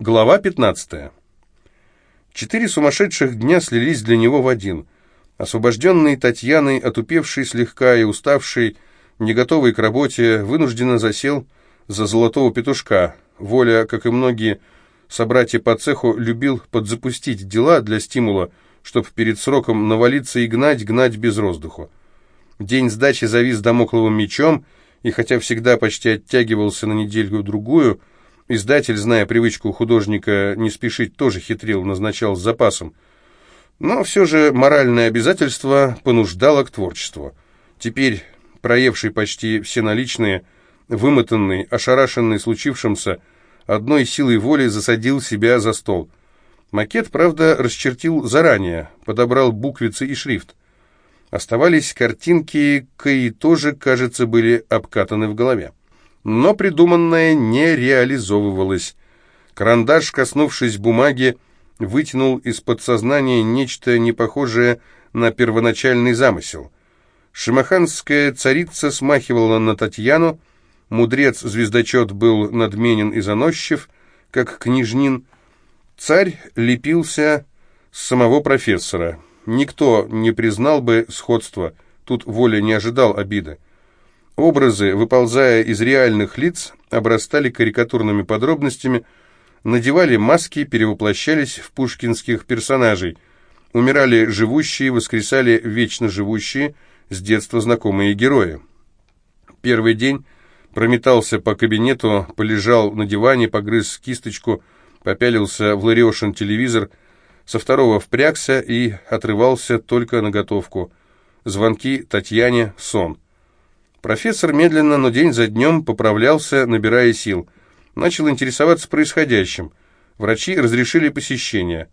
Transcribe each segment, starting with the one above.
Глава 15. Четыре сумасшедших дня слились для него в один. Освобожденный Татьяной, отупевший слегка и уставший, не готовый к работе, вынужденно засел за золотого петушка. Воля, как и многие собратья по цеху, любил подзапустить дела для стимула, чтобы перед сроком навалиться и гнать, гнать без роздуху. День сдачи завис домокловым мечом, и хотя всегда почти оттягивался на недельку-другую, Издатель, зная привычку художника не спешить, тоже хитрил, назначал с запасом. Но все же моральное обязательство понуждало к творчеству. Теперь, проевший почти все наличные, вымотанный, ошарашенный случившимся, одной силой воли засадил себя за стол. Макет, правда, расчертил заранее, подобрал буквицы и шрифт. Оставались картинки, кои тоже, кажется, были обкатаны в голове но придуманное не реализовывалось. Карандаш, коснувшись бумаги, вытянул из подсознания нечто непохожее на первоначальный замысел. Шимаханская царица смахивала на Татьяну, мудрец-звездочет был надменен и заносчив, как княжнин. Царь лепился с самого профессора. Никто не признал бы сходства, тут Воля не ожидал обиды. Образы, выползая из реальных лиц, обрастали карикатурными подробностями, надевали маски, перевоплощались в пушкинских персонажей. Умирали живущие, воскресали вечно живущие, с детства знакомые герои. Первый день прометался по кабинету, полежал на диване, погрыз кисточку, попялился в Лариошин телевизор, со второго впрягся и отрывался только на готовку. Звонки Татьяне, сон. Профессор медленно, но день за днем поправлялся, набирая сил. Начал интересоваться происходящим. Врачи разрешили посещение.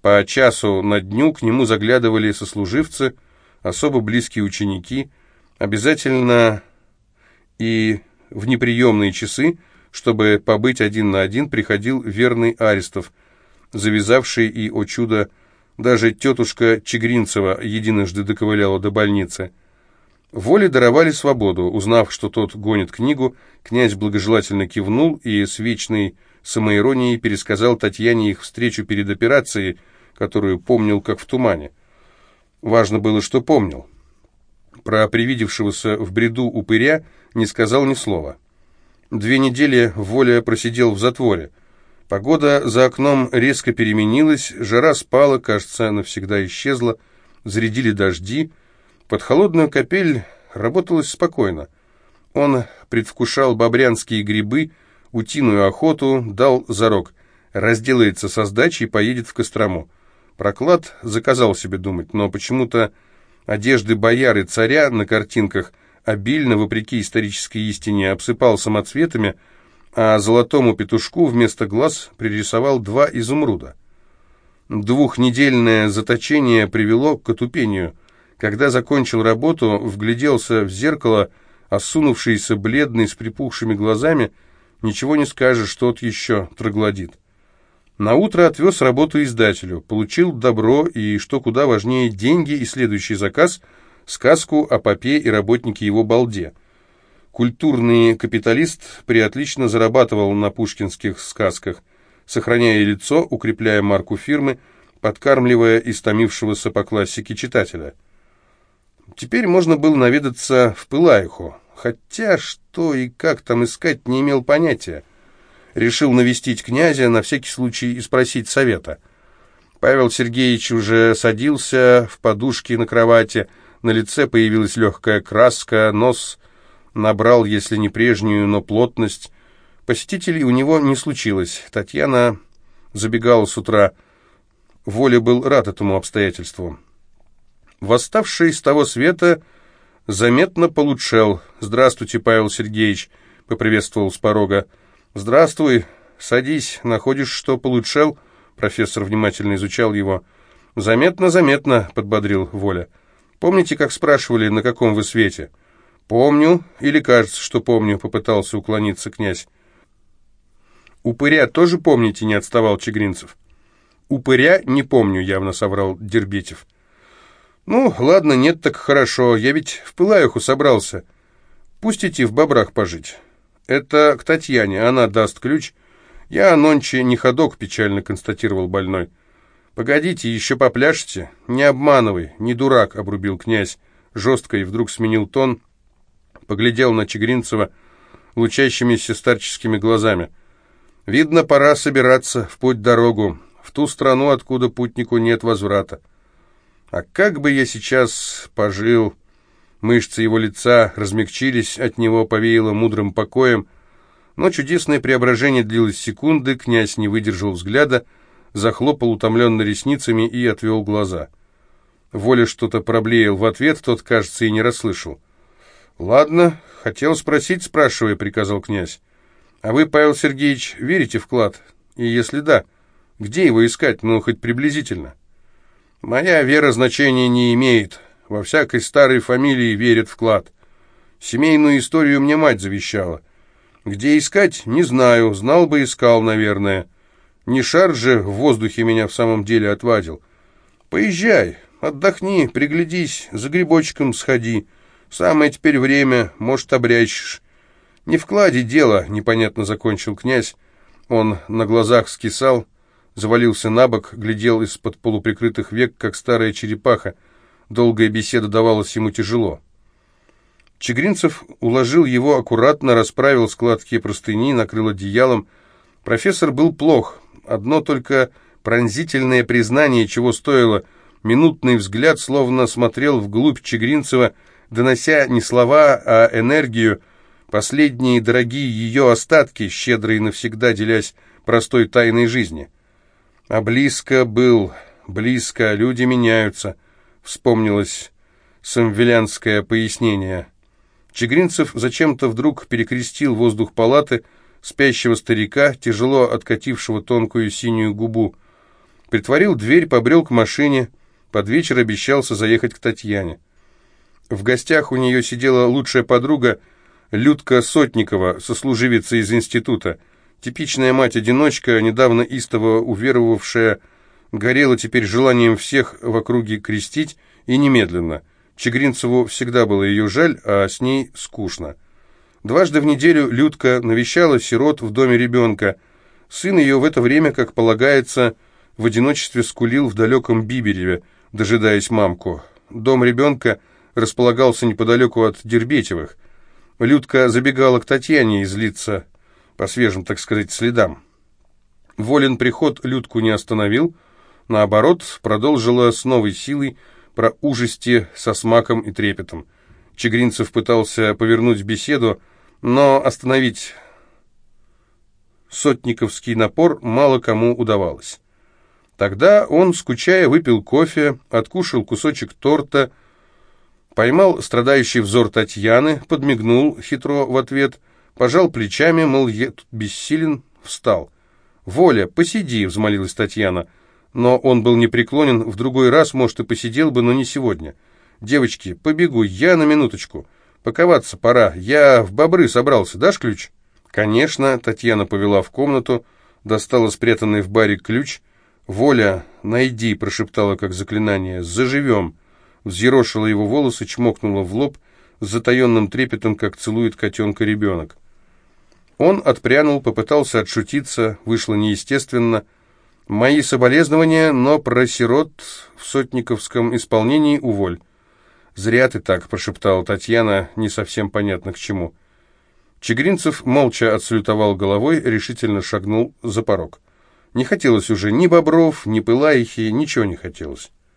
По часу на дню к нему заглядывали сослуживцы, особо близкие ученики. Обязательно и в неприемные часы, чтобы побыть один на один, приходил верный Аристов, завязавший и, о чудо, даже тетушка Чегринцева единожды доковыляла до больницы. Воле даровали свободу. Узнав, что тот гонит книгу, князь благожелательно кивнул и с вечной самоиронией пересказал Татьяне их встречу перед операцией, которую помнил как в тумане. Важно было, что помнил. Про привидевшегося в бреду упыря не сказал ни слова. Две недели Воля просидел в затворе. Погода за окном резко переменилась, жара спала, кажется, навсегда исчезла, зарядили дожди — под холодную капель работалось спокойно. Он предвкушал бобрянские грибы, утиную охоту, дал зарок. Разделается со сдачей и поедет в Кострому. Проклад заказал себе думать, но почему-то одежды бояр и царя на картинках обильно, вопреки исторической истине, обсыпал самоцветами, а золотому петушку вместо глаз пририсовал два изумруда. Двухнедельное заточение привело к отупению – когда закончил работу, вгляделся в зеркало, осунувшийся, бледный, с припухшими глазами, ничего не скажешь, тот еще троглодит. Наутро отвез работу издателю, получил добро и, что куда важнее, деньги и следующий заказ – сказку о попе и работнике его балде. Культурный капиталист приотлично зарабатывал на пушкинских сказках, сохраняя лицо, укрепляя марку фирмы, подкармливая истомившегося по классике читателя – Теперь можно было наведаться в Пылаиху, хотя что и как там искать не имел понятия. Решил навестить князя на всякий случай и спросить совета. Павел Сергеевич уже садился в подушке на кровати, на лице появилась легкая краска, нос набрал, если не прежнюю, но плотность. Посетителей у него не случилось. Татьяна забегала с утра. Воля был рад этому обстоятельству. Восставший из того света заметно получшел. «Здравствуйте, Павел Сергеевич», — поприветствовал с порога. «Здравствуй. Садись. Находишь, что получшел?» Профессор внимательно изучал его. «Заметно, заметно», — подбодрил Воля. «Помните, как спрашивали, на каком вы свете?» «Помню. Или кажется, что помню», — попытался уклониться князь. «Упыря тоже помните?» — не отставал Чегринцев. «Упыря не помню», — явно соврал Дербетев. «Ну, ладно, нет, так хорошо. Я ведь в Пылаюху собрался. Пустите в Бобрах пожить. Это к Татьяне, она даст ключ. «Я нонче не ходок», — печально констатировал больной. «Погодите, еще попляшете? Не обманывай, не дурак», — обрубил князь жестко и вдруг сменил тон, поглядел на Чегринцева лучащимися старческими глазами. «Видно, пора собираться в путь-дорогу, в ту страну, откуда путнику нет возврата. А как бы я сейчас пожил...» Мышцы его лица размягчились, от него повеяло мудрым покоем, но чудесное преображение длилось секунды, князь не выдержал взгляда, захлопал утомленно ресницами и отвел глаза. Воля что-то проблеял в ответ, тот, кажется, и не расслышал. «Ладно, хотел спросить, спрашивая», — приказал князь. «А вы, Павел Сергеевич, верите в клад? И если да, где его искать, ну, хоть приблизительно?» «Моя вера значения не имеет. Во всякой старой фамилии верят в клад. Семейную историю мне мать завещала. Где искать, не знаю, знал бы, искал, наверное. Не шар же в воздухе меня в самом деле отвадил. Поезжай, отдохни, приглядись, за грибочком сходи. Самое теперь время, может, обрячешь. Не в дело, непонятно закончил князь. Он на глазах скисал, завалился на бок, глядел из-под полуприкрытых век, как старая черепаха. Долгая беседа давалась ему тяжело. Чегринцев уложил его аккуратно, расправил складки простыни, накрыл одеялом. Профессор был плох. Одно только пронзительное признание, чего стоило. Минутный взгляд словно смотрел вглубь Чегринцева, донося не слова, а энергию, последние дорогие ее остатки, щедрые навсегда делясь простой тайной жизни. А близко был, близко, люди меняются, вспомнилось самвелянское пояснение. Чегринцев зачем-то вдруг перекрестил воздух палаты спящего старика, тяжело откатившего тонкую синюю губу. Притворил дверь, побрел к машине, под вечер обещался заехать к Татьяне. В гостях у нее сидела лучшая подруга Людка Сотникова, сослуживица из института. Типичная мать-одиночка, недавно истово уверовавшая, горела теперь желанием всех в округе крестить и немедленно – Чегринцеву всегда было ее жаль, а с ней скучно. Дважды в неделю Людка навещала сирот в доме ребенка. Сын ее в это время, как полагается, в одиночестве скулил в далеком Бибереве, дожидаясь мамку. Дом ребенка располагался неподалеку от Дербетевых. Людка забегала к Татьяне излиться по свежим, так сказать, следам. Волен приход Людку не остановил, наоборот, продолжила с новой силой про ужасти со смаком и трепетом. Чегринцев пытался повернуть беседу, но остановить сотниковский напор мало кому удавалось. Тогда он, скучая, выпил кофе, откушал кусочек торта, поймал страдающий взор Татьяны, подмигнул хитро в ответ, пожал плечами, мол, я тут бессилен, встал. «Воля, посиди», — взмолилась Татьяна, — но он был непреклонен, в другой раз, может, и посидел бы, но не сегодня. «Девочки, побегу, я на минуточку. Паковаться пора, я в бобры собрался, дашь ключ?» «Конечно», — Татьяна повела в комнату, достала спрятанный в баре ключ. «Воля, найди», — прошептала как заклинание, — «заживем». Взъерошила его волосы, чмокнула в лоб, с затаенным трепетом, как целует котенка ребенок. Он отпрянул, попытался отшутиться, вышло неестественно — Мои соболезнования, но про сирот в сотниковском исполнении уволь. «Зря ты так», — прошептала Татьяна, не совсем понятно к чему. Чегринцев молча отсалютовал головой, решительно шагнул за порог. Не хотелось уже ни бобров, ни пылаихи, ничего не хотелось.